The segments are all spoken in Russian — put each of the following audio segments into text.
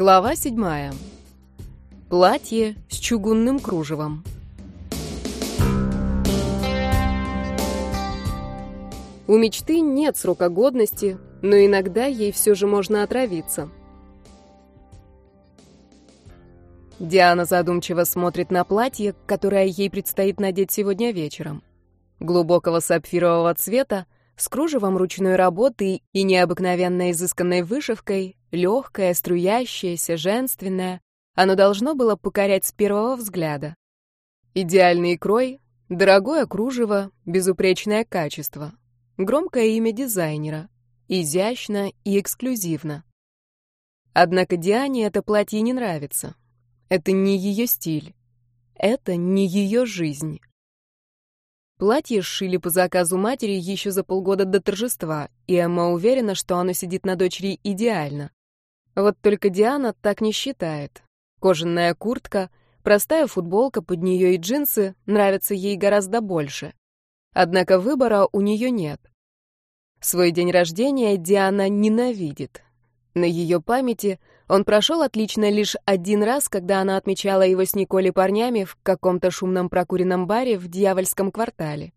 Глава седьмая. Платье с чугунным кружевом. У мечты нет срока годности, но иногда ей все же можно отравиться. Диана задумчиво смотрит на платье, которое ей предстоит надеть сегодня вечером. Глубокого сапфирового цвета, с кружевом ручной работы и необыкновенно изысканной вышивкой, легкое, струящееся, женственное, оно должно было покорять с первого взгляда. Идеальный крой, дорогое кружево, безупречное качество, громкое имя дизайнера, изящно и эксклюзивно. Однако Диане это платье не нравится. Это не ее стиль. Это не ее жизнь. Платье сшили по заказу матери еще за полгода до торжества, и Эмма уверена, что оно сидит на дочери идеально. Вот только Диана так не считает. Кожаная куртка, простая футболка под нее и джинсы нравятся ей гораздо больше. Однако выбора у нее нет. Свой день рождения Диана ненавидит. На ее памяти он прошел отлично лишь один раз, когда она отмечала его с Николей парнями в каком-то шумном прокуренном баре в Дьявольском квартале.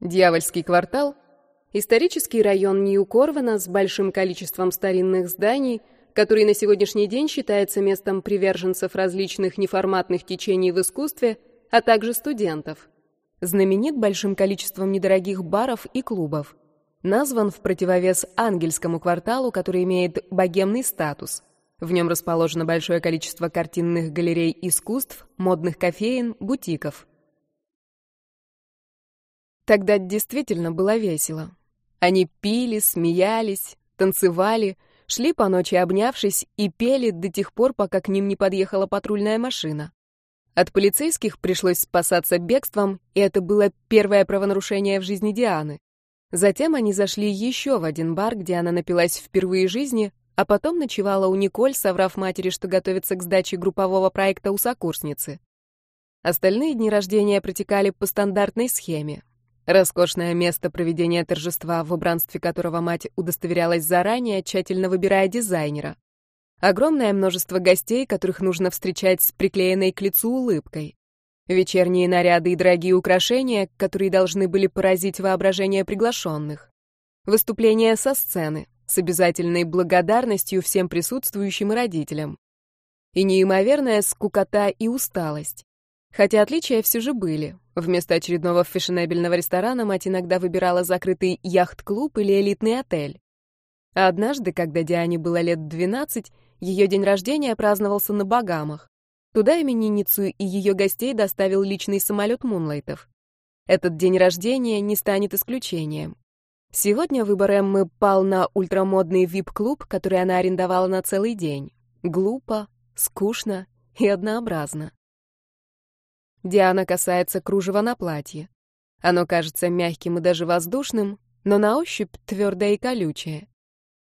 Дьявольский квартал — исторический район Нью-Корвана с большим количеством старинных зданий, который на сегодняшний день считается местом приверженцев различных неформатных течений в искусстве, а также студентов. Знаменит большим количеством недорогих баров и клубов назван в противовес ангельскому кварталу, который имеет богемный статус. В нем расположено большое количество картинных галерей искусств, модных кофеин, бутиков. Тогда действительно было весело. Они пили, смеялись, танцевали, шли по ночи обнявшись и пели до тех пор, пока к ним не подъехала патрульная машина. От полицейских пришлось спасаться бегством, и это было первое правонарушение в жизни Дианы. Затем они зашли еще в один бар, где она напилась впервые в жизни, а потом ночевала у Николь, соврав матери, что готовится к сдаче группового проекта у сокурсницы. Остальные дни рождения протекали по стандартной схеме. Роскошное место проведения торжества, в убранстве которого мать удостоверялась заранее, тщательно выбирая дизайнера. Огромное множество гостей, которых нужно встречать с приклеенной к лицу улыбкой. Вечерние наряды и дорогие украшения, которые должны были поразить воображение приглашенных. Выступления со сцены с обязательной благодарностью всем присутствующим и родителям. И неимоверная скукота и усталость. Хотя отличия все же были. Вместо очередного фешенебельного ресторана мать иногда выбирала закрытый яхт-клуб или элитный отель. А однажды, когда Диане было лет 12, ее день рождения праздновался на Багамах. Туда именинницу и ее гостей доставил личный самолет Мунлайтов. Этот день рождения не станет исключением. Сегодня выбор Эммы пал на ультрамодный вип-клуб, который она арендовала на целый день. Глупо, скучно и однообразно. Диана касается кружева на платье. Оно кажется мягким и даже воздушным, но на ощупь твердое и колючее.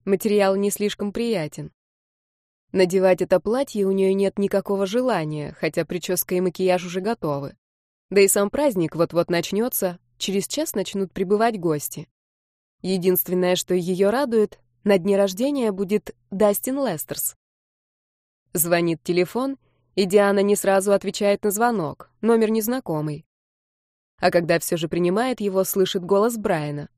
Материал не слишком приятен. Надевать это платье у нее нет никакого желания, хотя прическа и макияж уже готовы. Да и сам праздник вот-вот начнется, через час начнут прибывать гости. Единственное, что ее радует, на дне рождения будет Дастин Лестерс. Звонит телефон, и Диана не сразу отвечает на звонок, номер незнакомый. А когда все же принимает его, слышит голос Брайана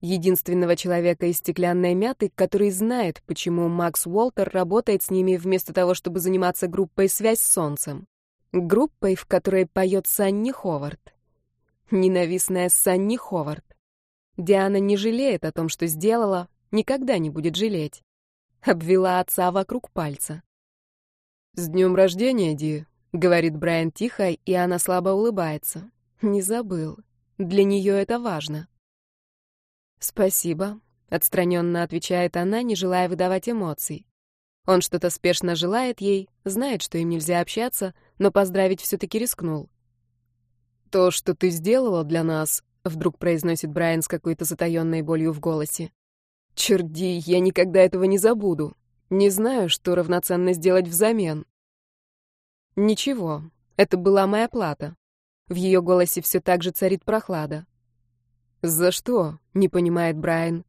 единственного человека из стеклянной мяты, который знает, почему Макс Уолтер работает с ними вместо того, чтобы заниматься группой «Связь с солнцем». Группой, в которой поет Санни Ховард. Ненавистная Санни Ховард. Диана не жалеет о том, что сделала, никогда не будет жалеть. Обвела отца вокруг пальца. «С днем рождения, Ди», — говорит Брайан тихо, и она слабо улыбается. Не забыл. Для нее это важно. «Спасибо», — отстраненно отвечает она, не желая выдавать эмоций. Он что-то спешно желает ей, знает, что им нельзя общаться, но поздравить все-таки рискнул. «То, что ты сделала для нас», — вдруг произносит Брайан с какой-то затаенной болью в голосе. «Черди, я никогда этого не забуду. Не знаю, что равноценно сделать взамен». «Ничего, это была моя плата». В ее голосе все так же царит прохлада. «За что?» — не понимает Брайан.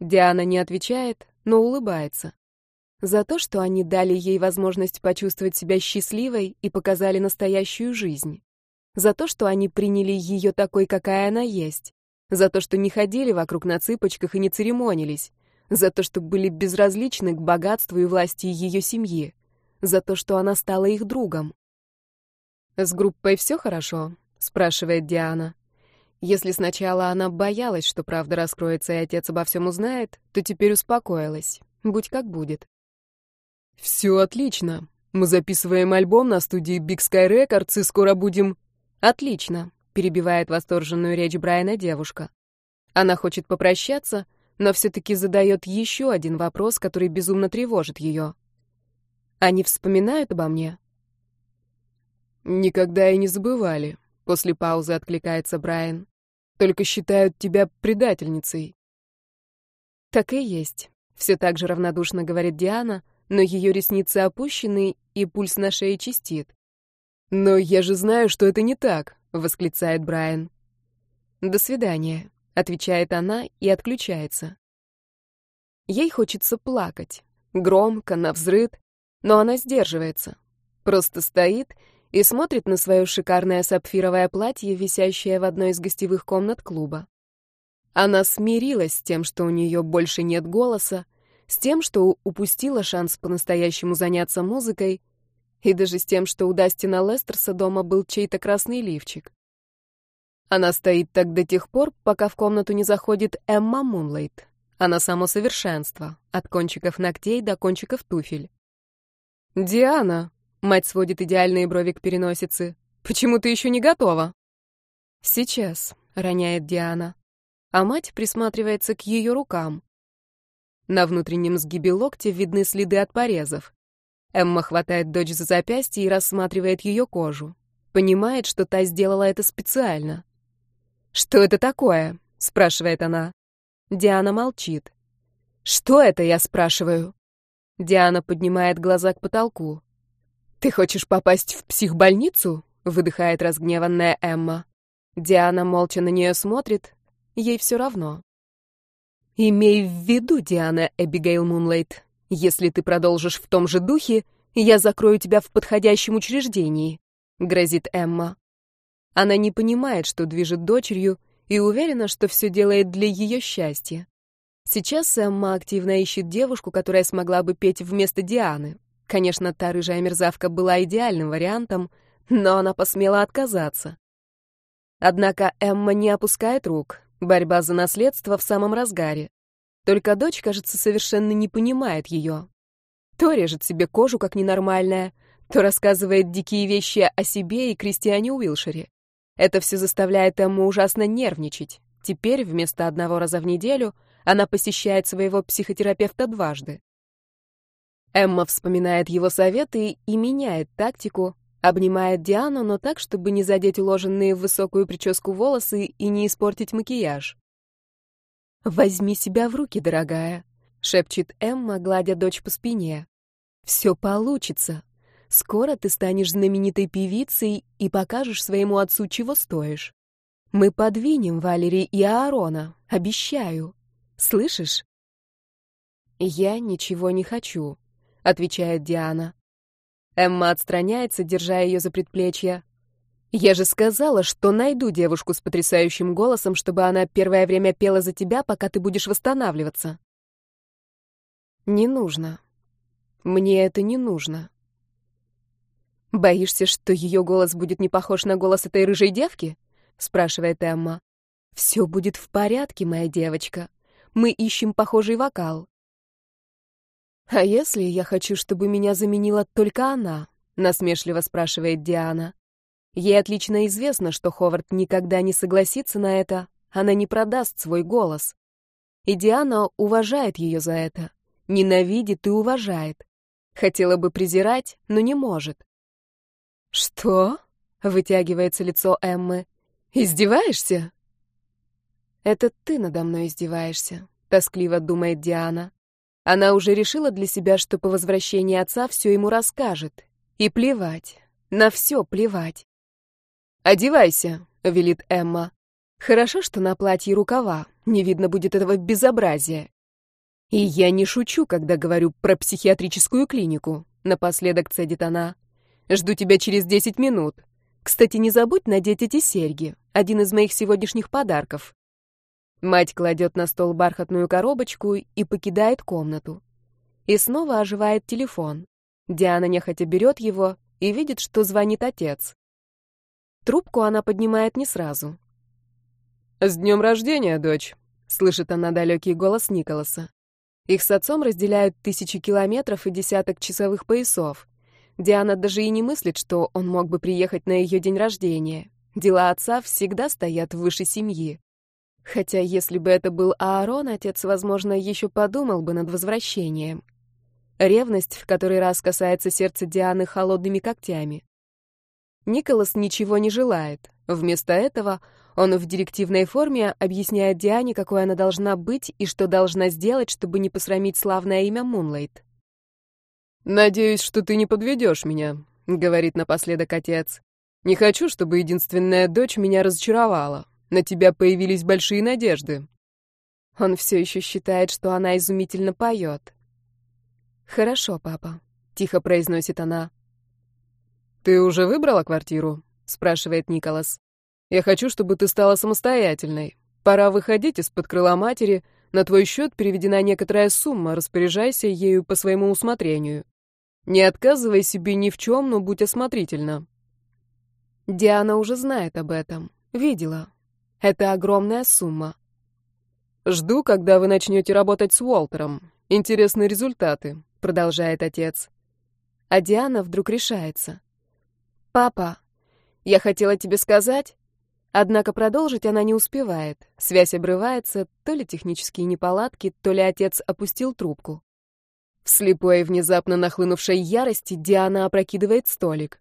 Диана не отвечает, но улыбается. За то, что они дали ей возможность почувствовать себя счастливой и показали настоящую жизнь. За то, что они приняли ее такой, какая она есть. За то, что не ходили вокруг на цыпочках и не церемонились. За то, что были безразличны к богатству и власти ее семьи. За то, что она стала их другом. «С группой все хорошо?» — спрашивает Диана. Если сначала она боялась, что правда раскроется и отец обо всем узнает, то теперь успокоилась. Будь как будет. «Все отлично. Мы записываем альбом на студии Big Sky Records и скоро будем...» «Отлично», — перебивает восторженную речь Брайана девушка. Она хочет попрощаться, но все-таки задает еще один вопрос, который безумно тревожит ее. «Они вспоминают обо мне?» «Никогда и не забывали», — после паузы откликается Брайан. «Только считают тебя предательницей». «Так и есть», — все так же равнодушно говорит Диана, но ее ресницы опущены, и пульс на шее чистит. «Но я же знаю, что это не так», — восклицает Брайан. «До свидания», — отвечает она и отключается. Ей хочется плакать. Громко, навзрыд, но она сдерживается. Просто стоит и смотрит на свое шикарное сапфировое платье, висящее в одной из гостевых комнат клуба. Она смирилась с тем, что у нее больше нет голоса, с тем, что упустила шанс по-настоящему заняться музыкой, и даже с тем, что у Дастина Лестерса дома был чей-то красный лифчик. Она стоит так до тех пор, пока в комнату не заходит Эмма Мунлайт. Она само совершенство, от кончиков ногтей до кончиков туфель. «Диана!» — мать сводит идеальные брови к переносице. «Почему ты еще не готова?» «Сейчас», — роняет Диана. А мать присматривается к ее рукам. На внутреннем сгибе локтя видны следы от порезов. Эмма хватает дочь за запястье и рассматривает ее кожу. Понимает, что та сделала это специально. «Что это такое?» — спрашивает она. Диана молчит. «Что это?» — я спрашиваю. Диана поднимает глаза к потолку. «Ты хочешь попасть в психбольницу?» — выдыхает разгневанная Эмма. Диана молча на нее смотрит. Ей все равно. «Имей в виду, Диана Эбигейл Мунлайт, если ты продолжишь в том же духе, я закрою тебя в подходящем учреждении», — грозит Эмма. Она не понимает, что движет дочерью, и уверена, что все делает для ее счастья. Сейчас Эмма активно ищет девушку, которая смогла бы петь вместо Дианы. Конечно, та рыжая мерзавка была идеальным вариантом, но она посмела отказаться. Однако Эмма не опускает рук, Борьба за наследство в самом разгаре. Только дочь, кажется, совершенно не понимает ее. То режет себе кожу, как ненормальная, то рассказывает дикие вещи о себе и Кристиане Уилшере. Это все заставляет Эмму ужасно нервничать. Теперь вместо одного раза в неделю она посещает своего психотерапевта дважды. Эмма вспоминает его советы и меняет тактику, Обнимает Диану, но так, чтобы не задеть уложенные в высокую прическу волосы и не испортить макияж. «Возьми себя в руки, дорогая», — шепчет Эмма, гладя дочь по спине. «Все получится. Скоро ты станешь знаменитой певицей и покажешь своему отцу, чего стоишь. Мы подвинем Валерий и Аарона, обещаю. Слышишь?» «Я ничего не хочу», — отвечает Диана. Эмма отстраняется, держа ее за предплечье. «Я же сказала, что найду девушку с потрясающим голосом, чтобы она первое время пела за тебя, пока ты будешь восстанавливаться». «Не нужно. Мне это не нужно». «Боишься, что ее голос будет не похож на голос этой рыжей девки?» — спрашивает Эмма. «Все будет в порядке, моя девочка. Мы ищем похожий вокал. «А если я хочу, чтобы меня заменила только она?» — насмешливо спрашивает Диана. Ей отлично известно, что Ховард никогда не согласится на это, она не продаст свой голос. И Диана уважает ее за это, ненавидит и уважает. Хотела бы презирать, но не может. «Что?» — вытягивается лицо Эммы. «Издеваешься?» «Это ты надо мной издеваешься», — тоскливо думает Диана. Она уже решила для себя, что по возвращении отца все ему расскажет. И плевать. На все плевать. «Одевайся», — велит Эмма. «Хорошо, что на платье рукава. Не видно будет этого безобразия». И я не шучу, когда говорю про психиатрическую клинику. Напоследок цедит она. Жду тебя через десять минут. Кстати, не забудь надеть эти серьги. Один из моих сегодняшних подарков. Мать кладет на стол бархатную коробочку и покидает комнату. И снова оживает телефон. Диана нехотя берет его и видит, что звонит отец. Трубку она поднимает не сразу. «С днем рождения, дочь!» — слышит она далекий голос Николаса. Их с отцом разделяют тысячи километров и десяток часовых поясов. Диана даже и не мыслит, что он мог бы приехать на ее день рождения. Дела отца всегда стоят выше семьи. Хотя если бы это был Аарон, отец, возможно, еще подумал бы над возвращением. Ревность в который раз касается сердца Дианы холодными когтями. Николас ничего не желает. Вместо этого он в директивной форме объясняет Диане, какой она должна быть и что должна сделать, чтобы не посрамить славное имя Мунлайт. «Надеюсь, что ты не подведешь меня», — говорит напоследок отец. «Не хочу, чтобы единственная дочь меня разочаровала. На тебя появились большие надежды». Он все еще считает, что она изумительно поет. «Хорошо, папа», — тихо произносит она. «Ты уже выбрала квартиру?» — спрашивает Николас. Я хочу, чтобы ты стала самостоятельной. Пора выходить из-под крыла матери. На твой счет переведена некоторая сумма, распоряжайся ею по своему усмотрению. Не отказывай себе ни в чем, но будь осмотрительна. Диана уже знает об этом. Видела. Это огромная сумма. Жду, когда вы начнете работать с Уолтером. Интересные результаты, продолжает отец. А Диана вдруг решается. Папа, я хотела тебе сказать, Однако продолжить она не успевает. Связь обрывается, то ли технические неполадки, то ли отец опустил трубку. В слепой и внезапно нахлынувшей ярости Диана опрокидывает столик.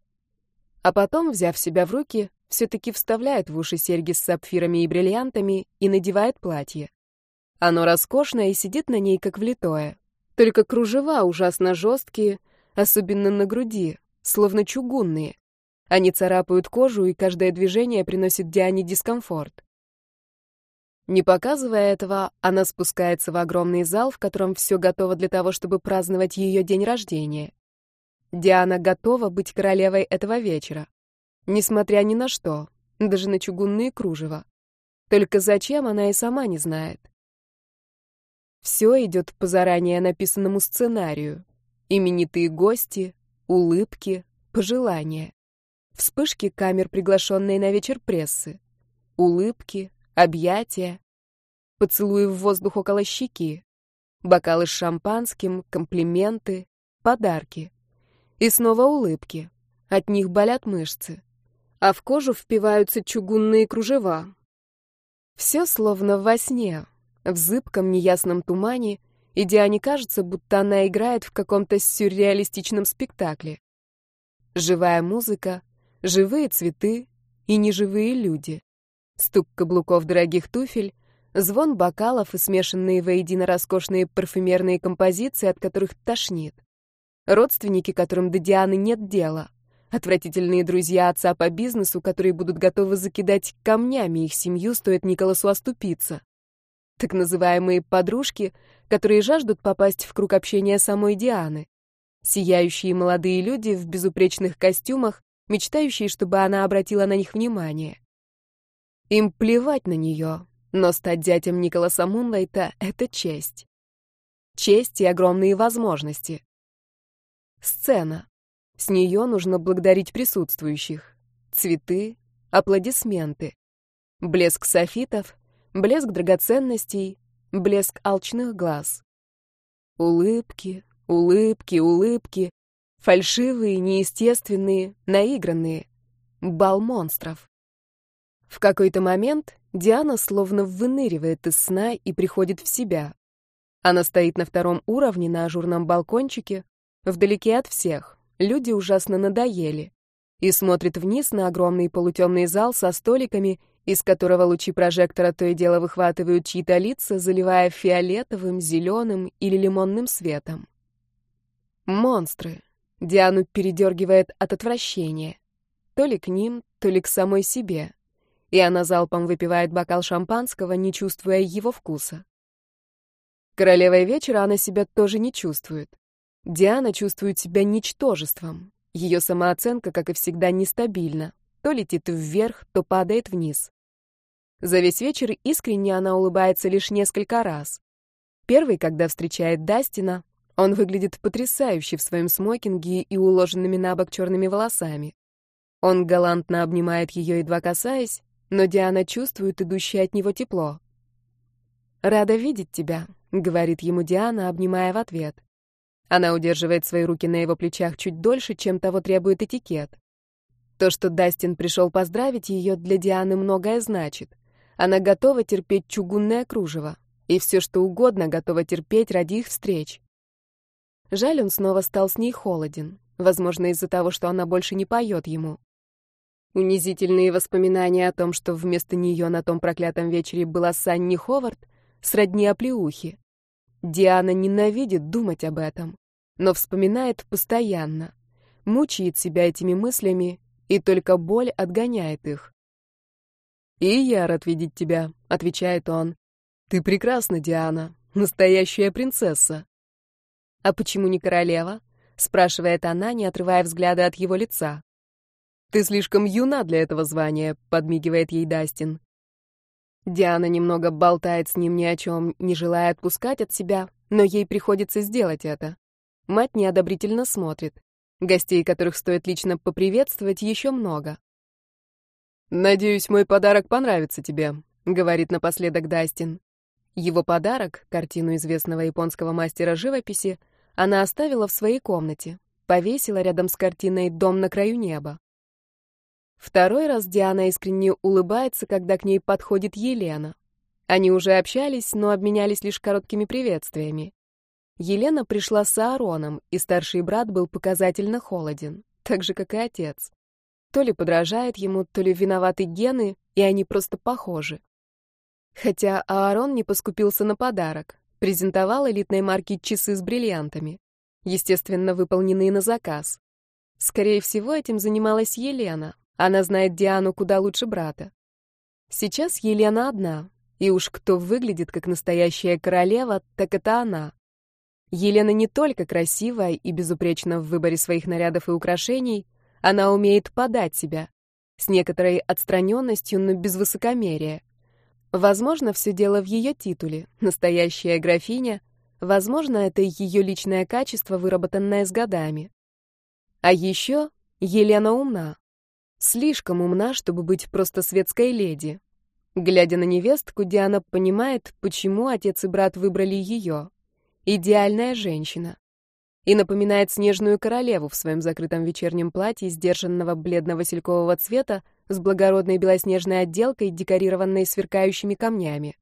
А потом, взяв себя в руки, все-таки вставляет в уши серьги с сапфирами и бриллиантами и надевает платье. Оно роскошное и сидит на ней как влитое. Только кружева ужасно жесткие, особенно на груди, словно чугунные. Они царапают кожу, и каждое движение приносит Диане дискомфорт. Не показывая этого, она спускается в огромный зал, в котором все готово для того, чтобы праздновать ее день рождения. Диана готова быть королевой этого вечера. Несмотря ни на что, даже на чугунные кружева. Только зачем, она и сама не знает. Все идет по заранее написанному сценарию. Именитые гости, улыбки, пожелания. Вспышки камер, приглашенные на вечер прессы. Улыбки, объятия, поцелуи в воздух около щеки. Бокалы с шампанским, комплименты, подарки. И снова улыбки. От них болят мышцы. А в кожу впиваются чугунные кружева. Все словно во сне, в зыбком неясном тумане, и Диане кажется, будто она играет в каком-то сюрреалистичном спектакле. Живая музыка, живые цветы и неживые люди. Стук каблуков дорогих туфель, звон бокалов и смешанные воедино роскошные парфюмерные композиции, от которых тошнит. Родственники, которым до Дианы нет дела. Отвратительные друзья отца по бизнесу, которые будут готовы закидать камнями их семью, стоит Николасу оступиться. Так называемые подружки, которые жаждут попасть в круг общения самой Дианы. Сияющие молодые люди в безупречных костюмах, мечтающие, чтобы она обратила на них внимание. Им плевать на нее, но стать зятем Николаса Мунлайта — это честь. Честь и огромные возможности. Сцена. С нее нужно благодарить присутствующих. Цветы, аплодисменты. Блеск софитов, блеск драгоценностей, блеск алчных глаз. Улыбки, улыбки, улыбки, Фальшивые, неестественные, наигранные. Бал монстров. В какой-то момент Диана словно выныривает из сна и приходит в себя. Она стоит на втором уровне на ажурном балкончике, вдалеке от всех. Люди ужасно надоели. И смотрит вниз на огромный полутемный зал со столиками, из которого лучи прожектора то и дело выхватывают чьи-то лица, заливая фиолетовым, зеленым или лимонным светом. Монстры. Диану передергивает от отвращения. То ли к ним, то ли к самой себе. И она залпом выпивает бокал шампанского, не чувствуя его вкуса. Королевой вечера она себя тоже не чувствует. Диана чувствует себя ничтожеством. Ее самооценка, как и всегда, нестабильна. То летит вверх, то падает вниз. За весь вечер искренне она улыбается лишь несколько раз. Первый, когда встречает Дастина, он выглядит потрясающе в своем смокинге и уложенными на бок черными волосами. Он галантно обнимает ее, едва касаясь, но Диана чувствует идущее от него тепло. «Рада видеть тебя», — говорит ему Диана, обнимая в ответ. Она удерживает свои руки на его плечах чуть дольше, чем того требует этикет. То, что Дастин пришел поздравить ее, для Дианы многое значит. Она готова терпеть чугунное кружево, и все, что угодно, готова терпеть ради их встреч. Жаль, он снова стал с ней холоден, возможно, из-за того, что она больше не поет ему. Унизительные воспоминания о том, что вместо нее на том проклятом вечере была Санни Ховард, сродни оплеухи. Диана ненавидит думать об этом, но вспоминает постоянно, мучает себя этими мыслями, и только боль отгоняет их. «И я рад видеть тебя», — отвечает он. «Ты прекрасна, Диана, настоящая принцесса». «А почему не королева?» — спрашивает она, не отрывая взгляда от его лица. «Ты слишком юна для этого звания», — подмигивает ей Дастин. Диана немного болтает с ним ни о чем, не желая отпускать от себя, но ей приходится сделать это. Мать неодобрительно смотрит. Гостей, которых стоит лично поприветствовать, еще много. «Надеюсь, мой подарок понравится тебе», — говорит напоследок Дастин. Его подарок, картину известного японского мастера живописи, она оставила в своей комнате, повесила рядом с картиной «Дом на краю неба». Второй раз Диана искренне улыбается, когда к ней подходит Елена. Они уже общались, но обменялись лишь короткими приветствиями. Елена пришла с Аароном, и старший брат был показательно холоден, так же, как и отец. То ли подражает ему, то ли виноваты гены, и они просто похожи. Хотя Аарон не поскупился на подарок, презентовал элитной марки часы с бриллиантами, естественно, выполненные на заказ. Скорее всего, этим занималась Елена, она знает Диану куда лучше брата. Сейчас Елена одна, и уж кто выглядит как настоящая королева, так это она. Елена не только красивая и безупречна в выборе своих нарядов и украшений, она умеет подать себя. С некоторой отстраненностью, но без высокомерия. Возможно, все дело в ее титуле. Настоящая графиня. Возможно, это ее личное качество, выработанное с годами. А еще Елена умна. Слишком умна, чтобы быть просто светской леди. Глядя на невестку, Диана понимает, почему отец и брат выбрали ее. Идеальная женщина. И напоминает снежную королеву в своем закрытом вечернем платье сдержанного бледно-василькового цвета с благородной белоснежной отделкой, декорированной сверкающими камнями.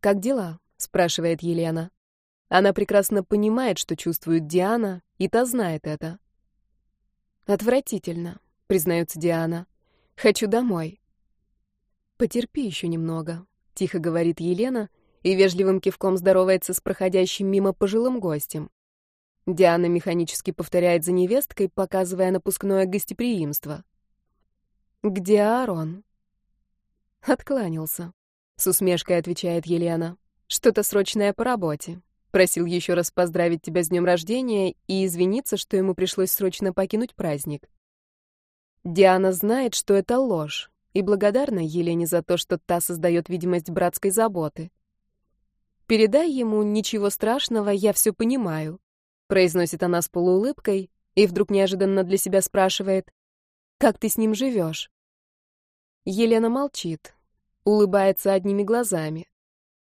«Как дела?» — спрашивает Елена. Она прекрасно понимает, что чувствует Диана, и та знает это. «Отвратительно», признается Диана. Хочу домой. Потерпи еще немного, тихо говорит Елена и вежливым кивком здоровается с проходящим мимо пожилым гостем. Диана механически повторяет за невесткой, показывая напускное гостеприимство. «Где Аарон?» «Откланялся», — с усмешкой отвечает Елена. «Что-то срочное по работе. Просил еще раз поздравить тебя с днем рождения и извиниться, что ему пришлось срочно покинуть праздник. Диана знает, что это ложь, и благодарна Елене за то, что та создает видимость братской заботы. «Передай ему, ничего страшного, я все понимаю», — произносит она с полуулыбкой и вдруг неожиданно для себя спрашивает, «Как ты с ним живешь?» Елена молчит, улыбается одними глазами.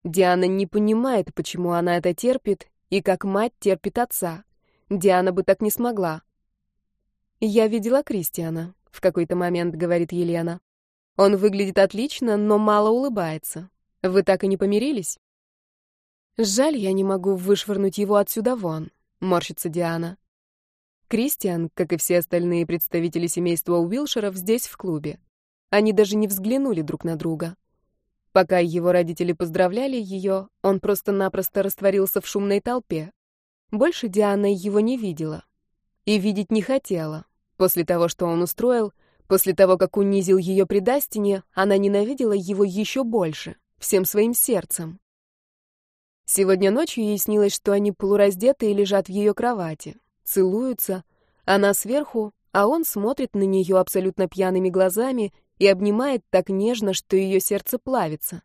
Диана не понимает, почему она это терпит и как мать терпит отца. Диана бы так не смогла. «Я видела Кристиана», — в какой-то момент говорит Елена. «Он выглядит отлично, но мало улыбается. Вы так и не помирились?» «Жаль, я не могу вышвырнуть его отсюда вон», — морщится Диана. Кристиан, как и все остальные представители семейства Уилшеров, здесь, в клубе. Они даже не взглянули друг на друга. Пока его родители поздравляли ее, он просто-напросто растворился в шумной толпе. Больше Диана его не видела. И видеть не хотела. После того, что он устроил, после того, как унизил ее при Дастине, она ненавидела его еще больше, всем своим сердцем. Сегодня ночью ей снилось, что они полураздетые лежат в ее кровати, целуются, она сверху, а он смотрит на нее абсолютно пьяными глазами и обнимает так нежно, что ее сердце плавится.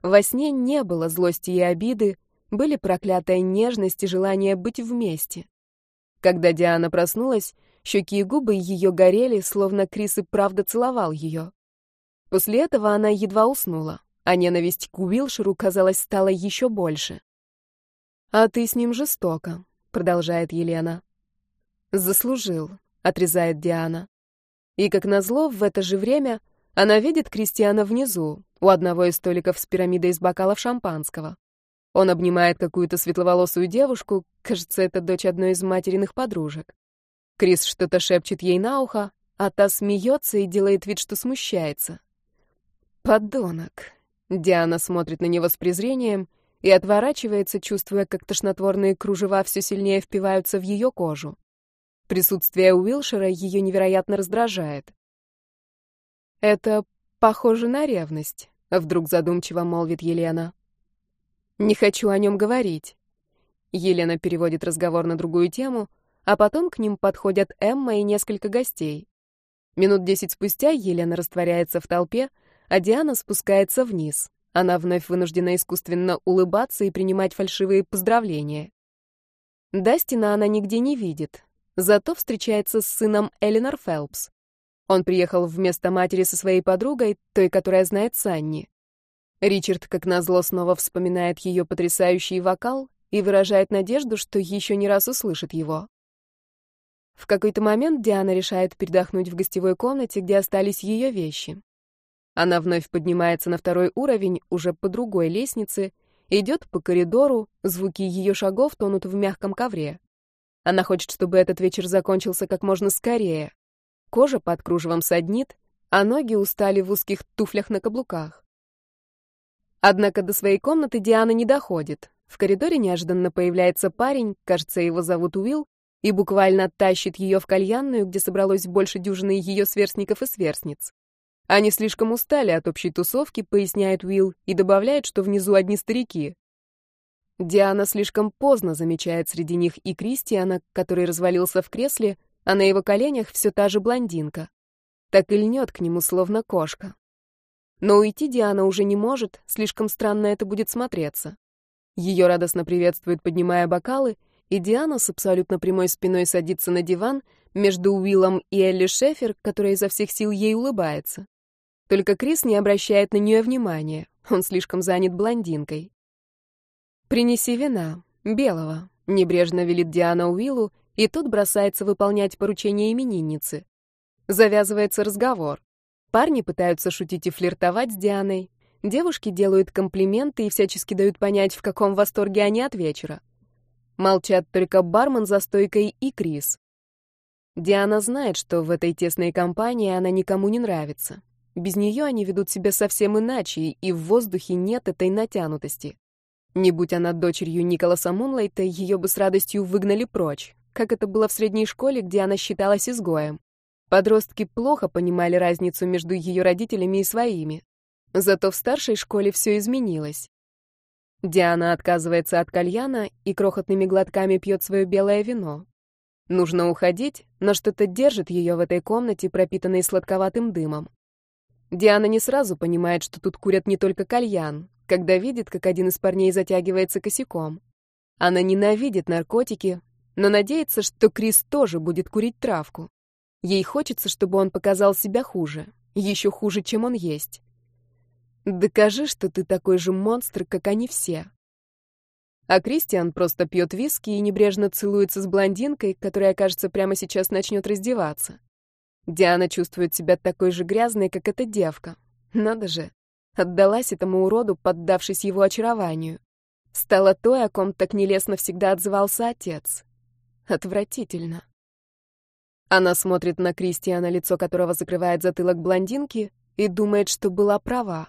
Во сне не было злости и обиды, были проклятая нежность и желание быть вместе. Когда Диана проснулась, щеки и губы ее горели, словно Крис и правда целовал ее. После этого она едва уснула, а ненависть к Уилшеру, казалось, стала еще больше. «А ты с ним жестоко», — продолжает Елена. «Заслужил», — отрезает Диана. И, как назло, в это же время она видит Кристиана внизу, у одного из столиков с пирамидой из бокалов шампанского. Он обнимает какую-то светловолосую девушку, кажется, это дочь одной из материных подружек. Крис что-то шепчет ей на ухо, а та смеется и делает вид, что смущается. «Подонок!» Диана смотрит на него с презрением и отворачивается, чувствуя, как тошнотворные кружева все сильнее впиваются в ее кожу. Присутствие Уилшера ее невероятно раздражает. «Это похоже на ревность», — вдруг задумчиво молвит Елена. «Не хочу о нем говорить». Елена переводит разговор на другую тему, а потом к ним подходят Эмма и несколько гостей. Минут десять спустя Елена растворяется в толпе, а Диана спускается вниз. Она вновь вынуждена искусственно улыбаться и принимать фальшивые поздравления. Дастина она нигде не видит, Зато встречается с сыном Элинор Фелпс. Он приехал вместо матери со своей подругой, той, которая знает Санни. Ричард, как назло, снова вспоминает ее потрясающий вокал и выражает надежду, что еще не раз услышит его. В какой-то момент Диана решает передохнуть в гостевой комнате, где остались ее вещи. Она вновь поднимается на второй уровень, уже по другой лестнице, идет по коридору, звуки ее шагов тонут в мягком ковре. Она хочет, чтобы этот вечер закончился как можно скорее. Кожа под кружевом саднит, а ноги устали в узких туфлях на каблуках. Однако до своей комнаты Диана не доходит. В коридоре неожиданно появляется парень, кажется, его зовут Уилл, и буквально тащит ее в кальянную, где собралось больше дюжины ее сверстников и сверстниц. Они слишком устали от общей тусовки, поясняет Уилл, и добавляет, что внизу одни старики. Диана слишком поздно замечает среди них и Кристиана, который развалился в кресле, а на его коленях все та же блондинка. Так и льнет к нему, словно кошка. Но уйти Диана уже не может, слишком странно это будет смотреться. Ее радостно приветствует, поднимая бокалы, и Диана с абсолютно прямой спиной садится на диван между Уиллом и Элли Шефер, которая изо всех сил ей улыбается. Только Крис не обращает на нее внимания, он слишком занят блондинкой. «Принеси вина, белого», — небрежно велит Диана Уиллу, и тот бросается выполнять поручение именинницы. Завязывается разговор. Парни пытаются шутить и флиртовать с Дианой. Девушки делают комплименты и всячески дают понять, в каком восторге они от вечера. Молчат только бармен за стойкой и Крис. Диана знает, что в этой тесной компании она никому не нравится. Без нее они ведут себя совсем иначе, и в воздухе нет этой натянутости. Не будь она дочерью Николаса Мунлайта, ее бы с радостью выгнали прочь, как это было в средней школе, где она считалась изгоем. Подростки плохо понимали разницу между ее родителями и своими. Зато в старшей школе все изменилось. Диана отказывается от кальяна и крохотными глотками пьет свое белое вино. Нужно уходить, но что-то держит ее в этой комнате, пропитанной сладковатым дымом. Диана не сразу понимает, что тут курят не только кальян, когда видит, как один из парней затягивается косяком. Она ненавидит наркотики, но надеется, что Крис тоже будет курить травку. Ей хочется, чтобы он показал себя хуже, еще хуже, чем он есть. Докажи, что ты такой же монстр, как они все. А Кристиан просто пьет виски и небрежно целуется с блондинкой, которая, кажется, прямо сейчас начнет раздеваться. Диана чувствует себя такой же грязной, как эта девка. Надо же. Отдалась этому уроду, поддавшись его очарованию. Стала той, о ком так нелестно всегда отзывался отец. Отвратительно. Она смотрит на Кристиана, лицо которого закрывает затылок блондинки, и думает, что была права.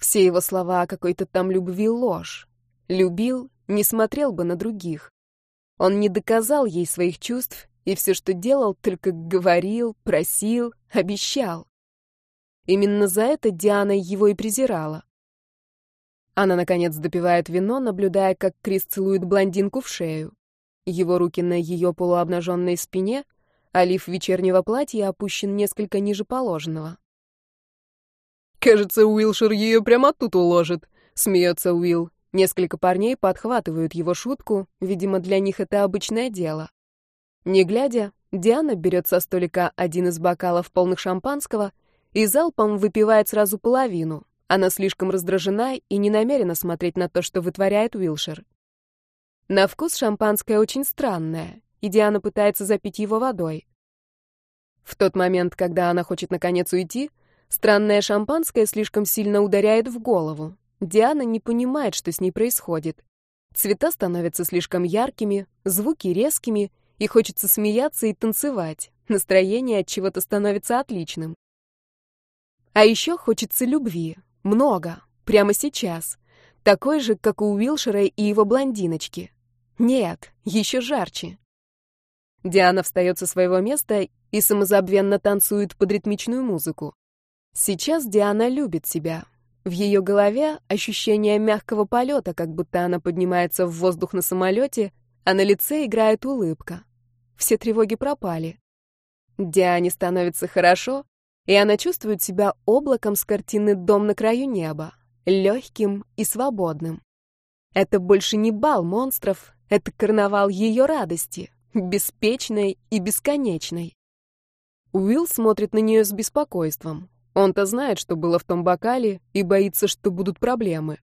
Все его слова о какой-то там любви — ложь. Любил, не смотрел бы на других. Он не доказал ей своих чувств, и все, что делал, только говорил, просил, обещал. Именно за это Диана его и презирала. Она, наконец, допивает вино, наблюдая, как Крис целует блондинку в шею. Его руки на ее полуобнаженной спине, а лиф вечернего платья опущен несколько ниже положенного. «Кажется, Уилшир ее прямо тут уложит», — смеется Уилл. Несколько парней подхватывают его шутку, видимо, для них это обычное дело. Не глядя, Диана берет со столика один из бокалов полных шампанского и залпом выпивает сразу половину. Она слишком раздражена и не намерена смотреть на то, что вытворяет Уилшир. На вкус шампанское очень странное, и Диана пытается запить его водой. В тот момент, когда она хочет наконец уйти, странное шампанское слишком сильно ударяет в голову. Диана не понимает, что с ней происходит. Цвета становятся слишком яркими, звуки резкими, и хочется смеяться и танцевать. Настроение от чего-то становится отличным. А еще хочется любви. Много. Прямо сейчас. Такой же, как у Уилшера и его блондиночки. Нет, еще жарче. Диана встает со своего места и самозабвенно танцует под ритмичную музыку. Сейчас Диана любит себя, в ее голове ощущение мягкого полета, как будто она поднимается в воздух на самолете, а на лице играет улыбка. Все тревоги пропали. Диане становится хорошо, и она чувствует себя облаком с картины «Дом на краю неба», легким и свободным. Это больше не бал монстров, это карнавал ее радости, беспечной и бесконечной. Уилл смотрит на нее с беспокойством. Он-то знает, что было в том бокале, и боится, что будут проблемы.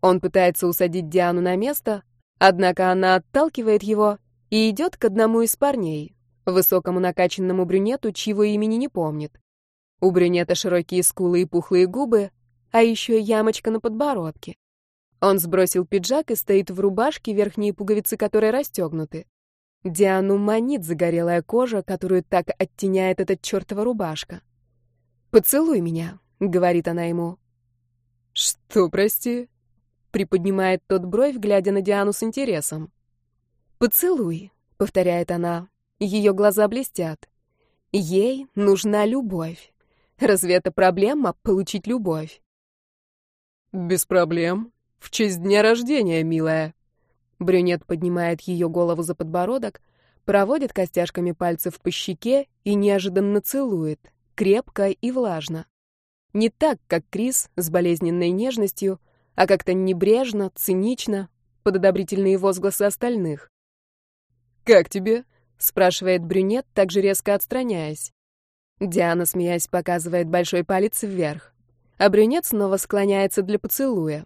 Он пытается усадить Диану на место, однако она отталкивает его и идет к одному из парней, высокому накачанному брюнету, чьего имени не помнит. У брюнета широкие скулы и пухлые губы, а еще ямочка на подбородке. Он сбросил пиджак и стоит в рубашке, верхние пуговицы которой расстегнуты. Диану манит загорелая кожа, которую так оттеняет этот чертова рубашка. «Поцелуй меня», — говорит она ему. «Что, прости?» — приподнимает тот бровь, глядя на Диану с интересом. «Поцелуй», — повторяет она. Ее глаза блестят. Ей нужна любовь. Разве это проблема — получить любовь? «Без проблем. В честь дня рождения, милая». Брюнет поднимает ее голову за подбородок, проводит костяшками пальцев по щеке и неожиданно целует, крепко и влажно. Не так, как Крис с болезненной нежностью, а как-то небрежно, цинично, под одобрительные возгласы остальных. «Как тебе?» — спрашивает брюнет, также резко отстраняясь. Диана, смеясь, показывает большой палец вверх, а брюнет снова склоняется для поцелуя.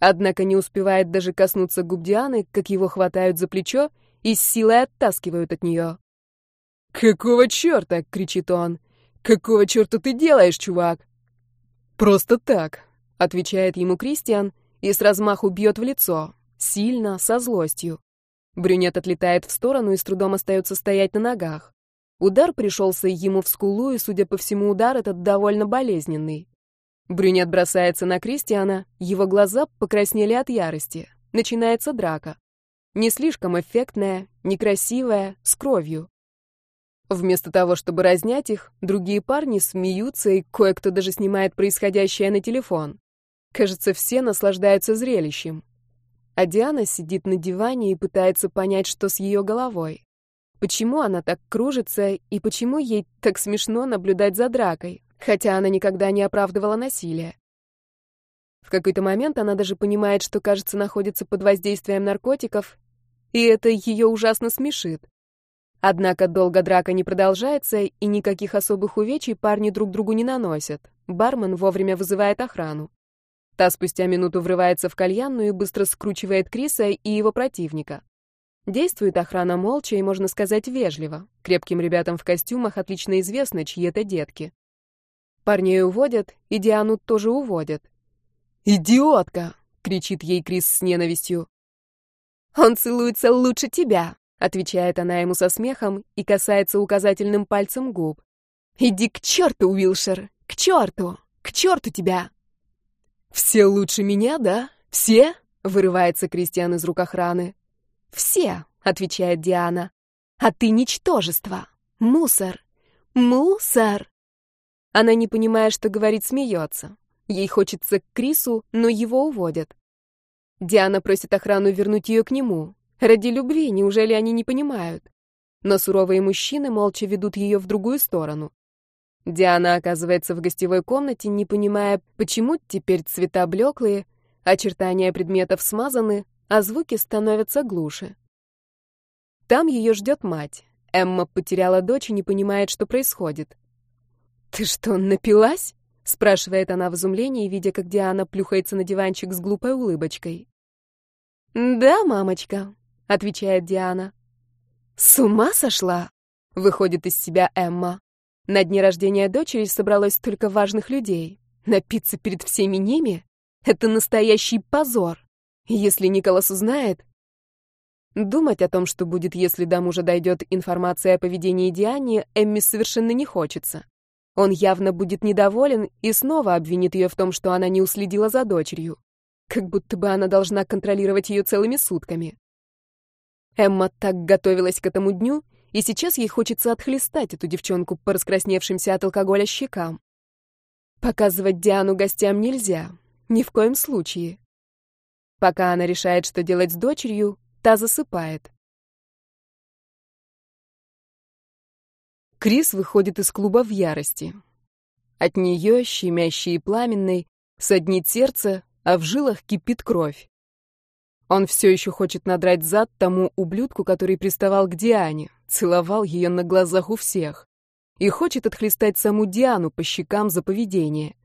Однако не успевает даже коснуться губ Дианы, как его хватают за плечо и с силой оттаскивают от нее. «Какого черта?» — кричит он. «Какого черта ты делаешь, чувак?» «Просто так», — отвечает ему Кристиан и с размаху бьет в лицо, сильно, со злостью. Брюнет отлетает в сторону и с трудом остается стоять на ногах. Удар пришелся ему в скулу, и, судя по всему, удар этот довольно болезненный. Брюнет бросается на Кристиана, его глаза покраснели от ярости. Начинается драка. Не слишком эффектная, некрасивая, с кровью. Вместо того, чтобы разнять их, другие парни смеются, и кое-кто даже снимает происходящее на телефон. Кажется, все наслаждаются зрелищем. А Диана сидит на диване и пытается понять, что с ее головой. Почему она так кружится, и почему ей так смешно наблюдать за дракой, хотя она никогда не оправдывала насилие. В какой-то момент она даже понимает, что, кажется, находится под воздействием наркотиков, и это ее ужасно смешит. Однако долго драка не продолжается, и никаких особых увечий парни друг другу не наносят. Бармен вовремя вызывает охрану. Та спустя минуту врывается в кальянную и быстро скручивает Криса и его противника. Действует охрана молча и, можно сказать, вежливо. Крепким ребятам в костюмах отлично известно, чьи это детки. Парней уводят, и Диану тоже уводят. «Идиотка!» — кричит ей Крис с ненавистью. «Он целуется лучше тебя!» Отвечает она ему со смехом и касается указательным пальцем губ. «Иди к черту, Уилшер! К черту! К черту тебя!» «Все лучше меня, да? Все?» — вырывается Кристиан из рук охраны. «Все!» — отвечает Диана. «А ты ничтожество! Мусор! Мусор!» Она, не понимая, что говорит, смеется. Ей хочется к Крису, но его уводят. Диана просит охрану вернуть ее к нему. Ради любви, неужели они не понимают? Но суровые мужчины молча ведут ее в другую сторону. Диана оказывается в гостевой комнате, не понимая, почему теперь цвета блеклые, очертания предметов смазаны, а звуки становятся глуше. Там ее ждет мать. Эмма потеряла дочь и не понимает, что происходит. «Ты что, напилась?» — спрашивает она в изумлении, видя, как Диана плюхается на диванчик с глупой улыбочкой. «Да, мамочка», — отвечает Диана. «С ума сошла?» — выходит из себя Эмма. На дне рождения дочери собралось столько важных людей. Напиться перед всеми ними — это настоящий позор. Если Николас узнает... Думать о том, что будет, если до мужа дойдет информация о поведении Дианы, Эмми совершенно не хочется. Он явно будет недоволен и снова обвинит ее в том, что она не уследила за дочерью. Как будто бы она должна контролировать ее целыми сутками. Эмма так готовилась к этому дню, и сейчас ей хочется отхлестать эту девчонку по раскрасневшимся от алкоголя щекам. Показывать Диану гостям нельзя, ни в коем случае. Пока она решает, что делать с дочерью, та засыпает. Крис выходит из клуба в ярости. От нее, щемящей и пламенной, саднит сердце, а в жилах кипит кровь. Он все еще хочет надрать зад тому ублюдку, который приставал к Диане, целовал ее на глазах у всех, и хочет отхлестать саму Диану по щекам за поведение.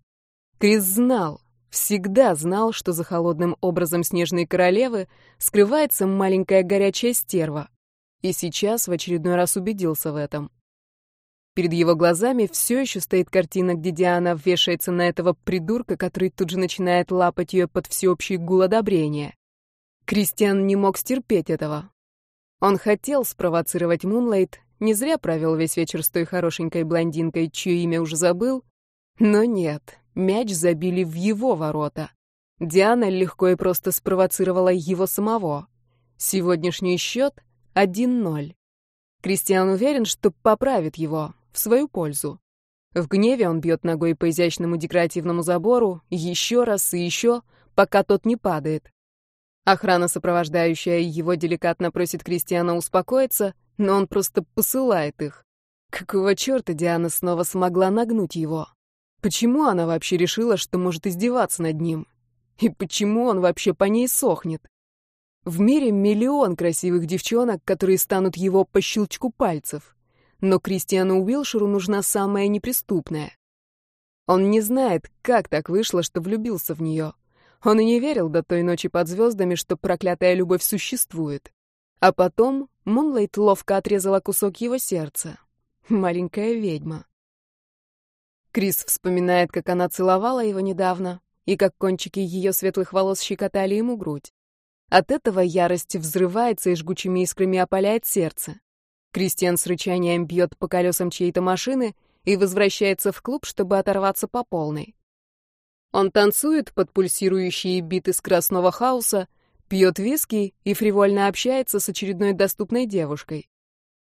Крис знал, всегда знал, что за холодным образом снежной королевы скрывается маленькая горячая стерва, и сейчас в очередной раз убедился в этом. Перед его глазами все еще стоит картина, где Диана вешается на этого придурка, который тут же начинает лапать ее под всеобщий гул одобрения. Кристиан не мог стерпеть этого. Он хотел спровоцировать Мунлайт, не зря провел весь вечер с той хорошенькой блондинкой, чье имя уже забыл. Но нет, мяч забили в его ворота. Диана легко и просто спровоцировала его самого. Сегодняшний счет — 1-0. Кристиан уверен, что поправит его, в свою пользу. В гневе он бьет ногой по изящному декоративному забору еще раз и еще, пока тот не падает. Охрана, сопровождающая его, деликатно просит Кристиана успокоиться, но он просто посылает их. Какого черта Диана снова смогла нагнуть его? Почему она вообще решила, что может издеваться над ним? И почему он вообще по ней сохнет? В мире миллион красивых девчонок, которые станут его по щелчку пальцев но Кристиану Уилшеру нужна самая неприступная. Он не знает, как так вышло, что влюбился в нее. Он и не верил до той ночи под звездами, что проклятая любовь существует. А потом Мунлайт ловко отрезала кусок его сердца. Маленькая ведьма. Крис вспоминает, как она целовала его недавно, и как кончики ее светлых волос щекотали ему грудь. От этого ярость взрывается и жгучими искрами опаляет сердце. Кристиан с рычанием бьет по колесам чьей-то машины и возвращается в клуб, чтобы оторваться по полной. Он танцует под пульсирующие биты скоростного хаоса, пьет виски и фривольно общается с очередной доступной девушкой.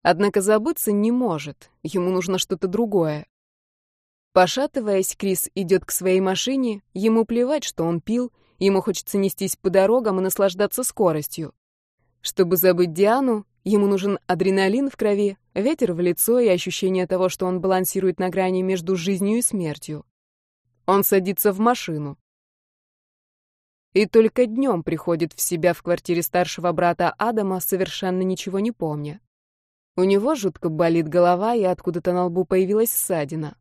Однако забыться не может, ему нужно что-то другое. Пошатываясь, Крис идет к своей машине, ему плевать, что он пил, ему хочется нестись по дорогам и наслаждаться скоростью. Чтобы забыть Диану, Ему нужен адреналин в крови, ветер в лицо и ощущение того, что он балансирует на грани между жизнью и смертью. Он садится в машину. И только днем приходит в себя в квартире старшего брата Адама, совершенно ничего не помня. У него жутко болит голова, и откуда-то на лбу появилась ссадина.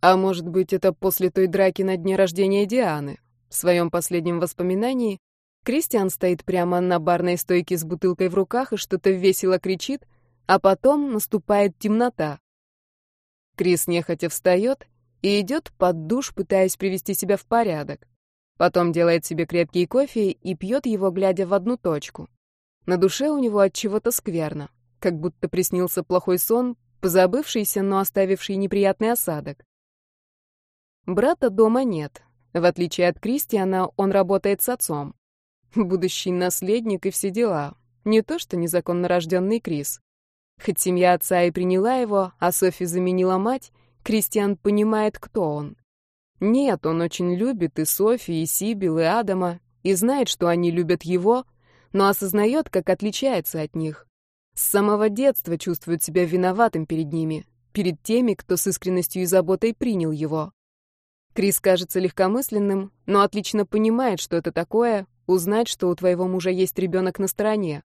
А может быть, это после той драки на дне рождения Дианы? В своем последнем воспоминании Кристиан стоит прямо на барной стойке с бутылкой в руках и что-то весело кричит, а потом наступает темнота. Крис нехотя встает и идет под душ, пытаясь привести себя в порядок. Потом делает себе крепкий кофе и пьет его, глядя в одну точку. На душе у него от чего-то скверно, как будто приснился плохой сон, позабывшийся, но оставивший неприятный осадок. Брата дома нет. В отличие от Кристиана, он работает с отцом. Будущий наследник и все дела. Не то что незаконно рожденный Крис. Хоть семья отца и приняла его, а Софи заменила мать, Кристиан понимает, кто он. Нет, он очень любит и Софи, и Сибил, и Адама, и знает, что они любят его, но осознает, как отличается от них. С самого детства чувствует себя виноватым перед ними, перед теми, кто с искренностью и заботой принял его. Крис кажется легкомысленным, но отлично понимает, что это такое, узнать, что у твоего мужа есть ребенок на стороне.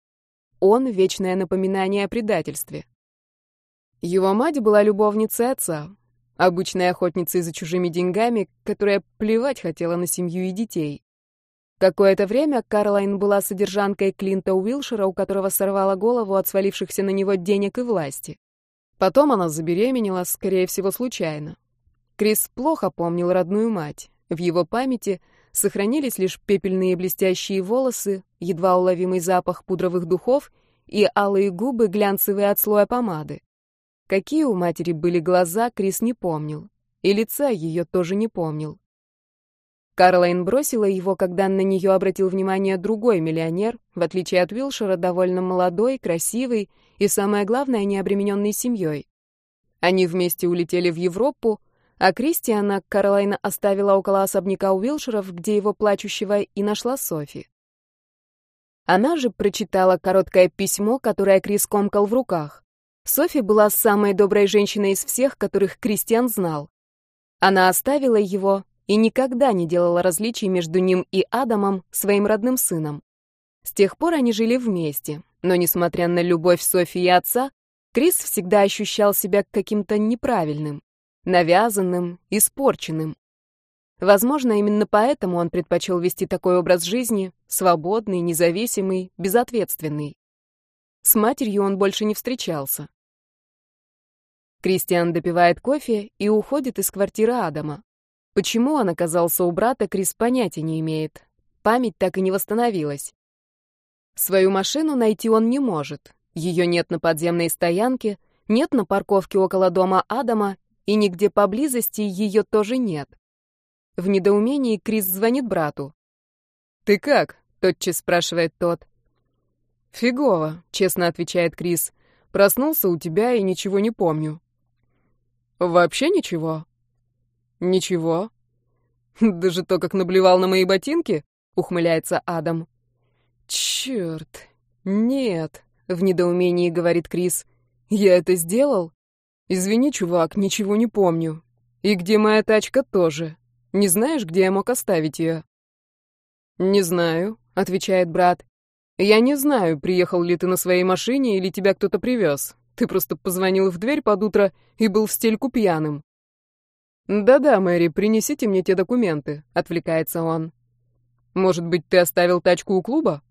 Он — вечное напоминание о предательстве. Его мать была любовницей отца, обычной охотницей за чужими деньгами, которая плевать хотела на семью и детей. Какое-то время Карлайн была содержанкой Клинта Уилшера, у которого сорвала голову от свалившихся на него денег и власти. Потом она забеременела, скорее всего, случайно. Крис плохо помнил родную мать. В его памяти сохранились лишь пепельные блестящие волосы, едва уловимый запах пудровых духов и алые губы, глянцевые от слоя помады. Какие у матери были глаза, Крис не помнил. И лица ее тоже не помнил. Карлайн бросила его, когда на нее обратил внимание другой миллионер, в отличие от Вилшера, довольно молодой, красивый и, самое главное, не обремененный семьей. Они вместе улетели в Европу, а Кристиана Каролайна оставила около особняка Уилшеров, где его плачущего и нашла Софи. Она же прочитала короткое письмо, которое Крис комкал в руках. Софи была самой доброй женщиной из всех, которых Кристиан знал. Она оставила его и никогда не делала различий между ним и Адамом, своим родным сыном. С тех пор они жили вместе, но, несмотря на любовь Софи и отца, Крис всегда ощущал себя каким-то неправильным навязанным, испорченным. Возможно, именно поэтому он предпочел вести такой образ жизни, свободный, независимый, безответственный. С матерью он больше не встречался. Кристиан допивает кофе и уходит из квартиры Адама. Почему он оказался у брата, Крис понятия не имеет. Память так и не восстановилась. Свою машину найти он не может. Ее нет на подземной стоянке, нет на парковке около дома Адама и нигде поблизости ее тоже нет. В недоумении Крис звонит брату. «Ты как?» — тотчас спрашивает тот. «Фигово», — честно отвечает Крис. «Проснулся у тебя и ничего не помню». «Вообще ничего?» «Ничего». «Даже то, как наблевал на мои ботинки?» — ухмыляется Адам. «Черт, нет», — в недоумении говорит Крис. «Я это сделал?» «Извини, чувак, ничего не помню. И где моя тачка тоже. Не знаешь, где я мог оставить ее?» «Не знаю», — отвечает брат. «Я не знаю, приехал ли ты на своей машине или тебя кто-то привез. Ты просто позвонил в дверь под утро и был в стельку пьяным». «Да-да, Мэри, принесите мне те документы», — отвлекается он. «Может быть, ты оставил тачку у клуба?»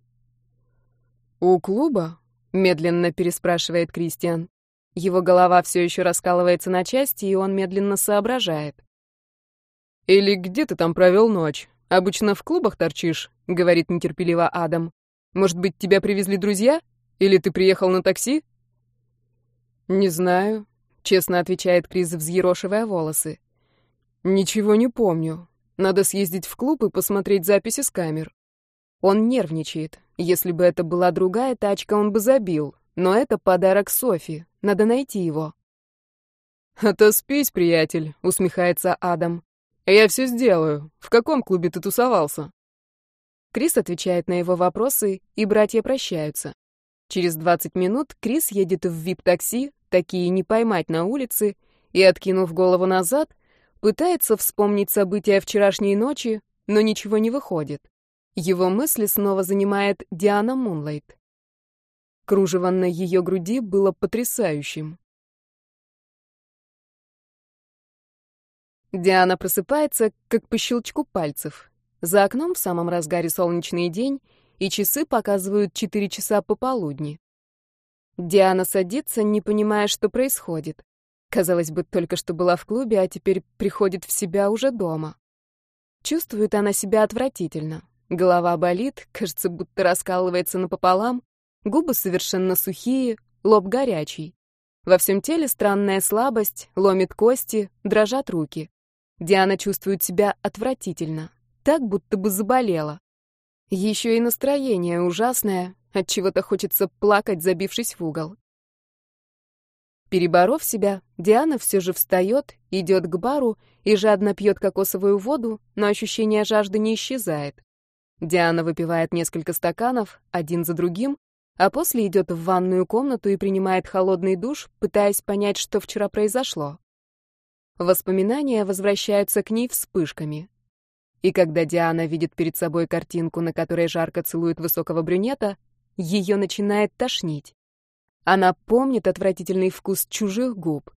«У клуба?» — медленно переспрашивает Кристиан. Его голова все еще раскалывается на части, и он медленно соображает. «Или где ты там провел ночь? Обычно в клубах торчишь», — говорит нетерпеливо Адам. «Может быть, тебя привезли друзья? Или ты приехал на такси?» «Не знаю», — честно отвечает Крис, взъерошивая волосы. «Ничего не помню. Надо съездить в клуб и посмотреть записи с камер». Он нервничает. Если бы это была другая тачка, он бы забил. Но это подарок Софи. Надо найти его. «Отоспись, приятель», — усмехается Адам. «Я все сделаю. В каком клубе ты тусовался?» Крис отвечает на его вопросы, и братья прощаются. Через 20 минут Крис едет в вип-такси, такие не поймать на улице, и, откинув голову назад, пытается вспомнить события вчерашней ночи, но ничего не выходит. Его мысли снова занимает Диана Мунлайт. Кружево на ее груди было потрясающим. Диана просыпается, как по щелчку пальцев. За окном в самом разгаре солнечный день, и часы показывают 4 часа пополудни. Диана садится, не понимая, что происходит. Казалось бы, только что была в клубе, а теперь приходит в себя уже дома. Чувствует она себя отвратительно. Голова болит, кажется, будто раскалывается напополам, Губы совершенно сухие, лоб горячий. Во всем теле странная слабость, ломит кости, дрожат руки. Диана чувствует себя отвратительно, так будто бы заболела. Еще и настроение ужасное, от чего-то хочется плакать, забившись в угол. Переборов себя, Диана все же встает, идет к бару и жадно пьет кокосовую воду, но ощущение жажды не исчезает. Диана выпивает несколько стаканов, один за другим, а после идет в ванную комнату и принимает холодный душ, пытаясь понять, что вчера произошло. Воспоминания возвращаются к ней вспышками. И когда Диана видит перед собой картинку, на которой жарко целует высокого брюнета, ее начинает тошнить. Она помнит отвратительный вкус чужих губ.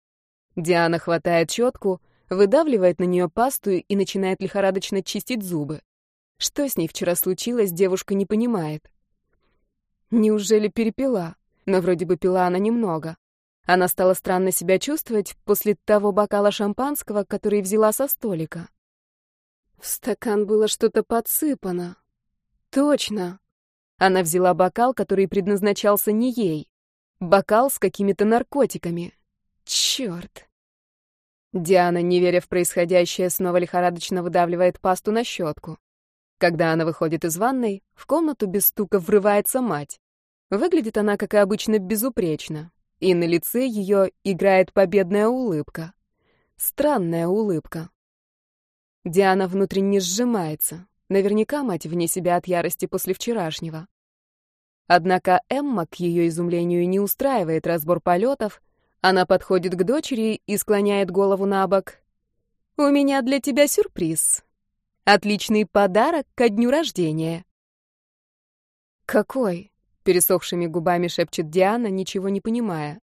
Диана хватает щетку, выдавливает на нее пасту и начинает лихорадочно чистить зубы. Что с ней вчера случилось, девушка не понимает. Неужели перепила? Но вроде бы пила она немного. Она стала странно себя чувствовать после того бокала шампанского, который взяла со столика. В стакан было что-то подсыпано. Точно. Она взяла бокал, который предназначался не ей. Бокал с какими-то наркотиками. Черт. Диана, не веря в происходящее, снова лихорадочно выдавливает пасту на щетку. Когда она выходит из ванной, в комнату без стука врывается мать. Выглядит она, как и обычно, безупречно. И на лице ее играет победная улыбка. Странная улыбка. Диана внутренне сжимается. Наверняка мать вне себя от ярости после вчерашнего. Однако Эмма, к ее изумлению, не устраивает разбор полетов. Она подходит к дочери и склоняет голову на бок. «У меня для тебя сюрприз. Отличный подарок ко дню рождения. Какой? Пересохшими губами шепчет Диана, ничего не понимая.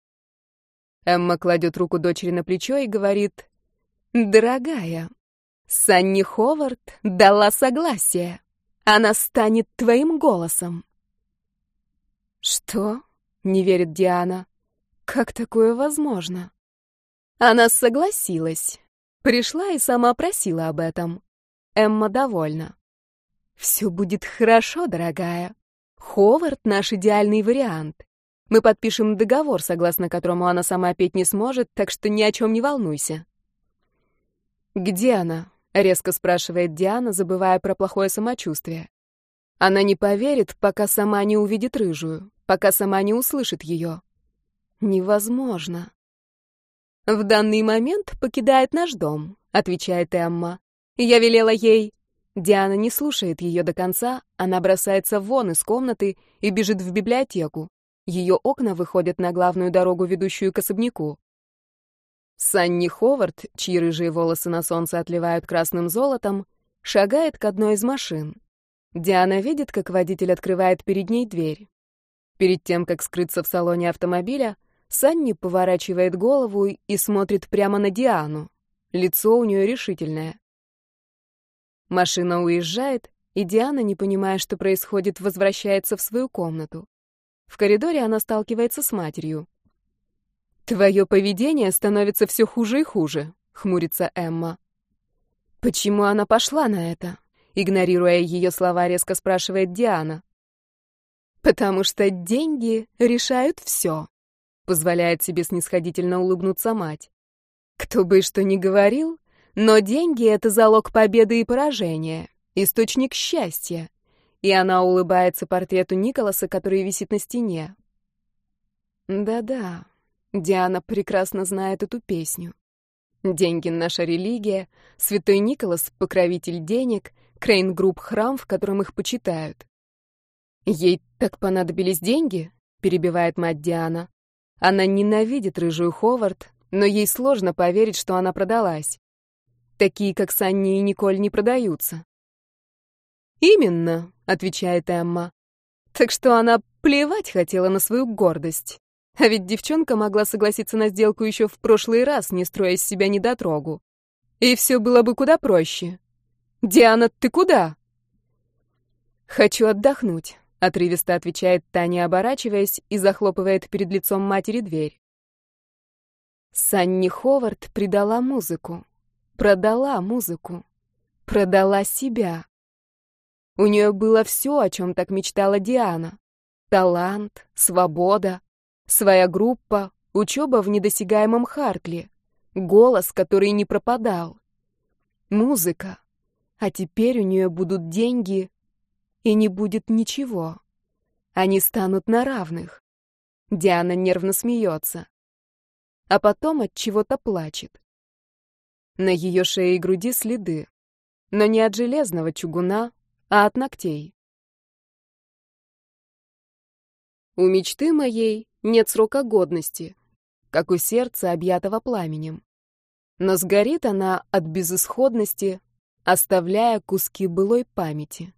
Эмма кладет руку дочери на плечо и говорит, «Дорогая, Санни Ховард дала согласие. Она станет твоим голосом». «Что?» — не верит Диана. «Как такое возможно?» Она согласилась. Пришла и сама просила об этом. Эмма довольна. «Все будет хорошо, дорогая. Ховард — наш идеальный вариант. Мы подпишем договор, согласно которому она сама петь не сможет, так что ни о чем не волнуйся». «Где она?» — резко спрашивает Диана, забывая про плохое самочувствие. Она не поверит, пока сама не увидит рыжую, пока сама не услышит ее. Невозможно. «В данный момент покидает наш дом», — отвечает Эмма. Я велела ей... Диана не слушает ее до конца, она бросается вон из комнаты и бежит в библиотеку. Ее окна выходят на главную дорогу, ведущую к особняку. Санни Ховард, чьи рыжие волосы на солнце отливают красным золотом, шагает к одной из машин. Диана видит, как водитель открывает перед ней дверь. Перед тем, как скрыться в салоне автомобиля, Санни поворачивает голову и смотрит прямо на Диану. Лицо у нее решительное. Машина уезжает, и Диана, не понимая, что происходит, возвращается в свою комнату. В коридоре она сталкивается с матерью. «Твое поведение становится все хуже и хуже», — хмурится Эмма. «Почему она пошла на это?» Игнорируя ее слова, резко спрашивает Диана. «Потому что деньги решают все», — позволяет себе снисходительно улыбнуться мать. «Кто бы что ни говорил, но деньги — это залог победы и поражения, источник счастья. И она улыбается портрету Николаса, который висит на стене. Да-да, Диана прекрасно знает эту песню. Деньги — наша религия, святой Николас — покровитель денег, Крейн Групп — храм, в котором их почитают. «Ей так понадобились деньги?» — перебивает мать Диана. Она ненавидит рыжую Ховард, но ей сложно поверить, что она продалась. Такие, как Санни и Николь, не продаются. «Именно», — отвечает Эмма. Так что она плевать хотела на свою гордость. А ведь девчонка могла согласиться на сделку еще в прошлый раз, не строя из себя недотрогу. И все было бы куда проще. «Диана, ты куда?» «Хочу отдохнуть», — отрывисто отвечает Таня, оборачиваясь и захлопывает перед лицом матери дверь. Санни Ховард предала музыку. Продала музыку. Продала себя. У нее было все, о чем так мечтала Диана. Талант, свобода, своя группа, учеба в недосягаемом Хартли, голос, который не пропадал, музыка. А теперь у нее будут деньги, и не будет ничего. Они станут на равных. Диана нервно смеется. а потом от чего-то плачет. На ее шее и груди следы, но не от железного чугуна, а от ногтей. У мечты моей нет срока годности, как у сердца, объятого пламенем. Но сгорит она от безысходности, оставляя куски былой памяти.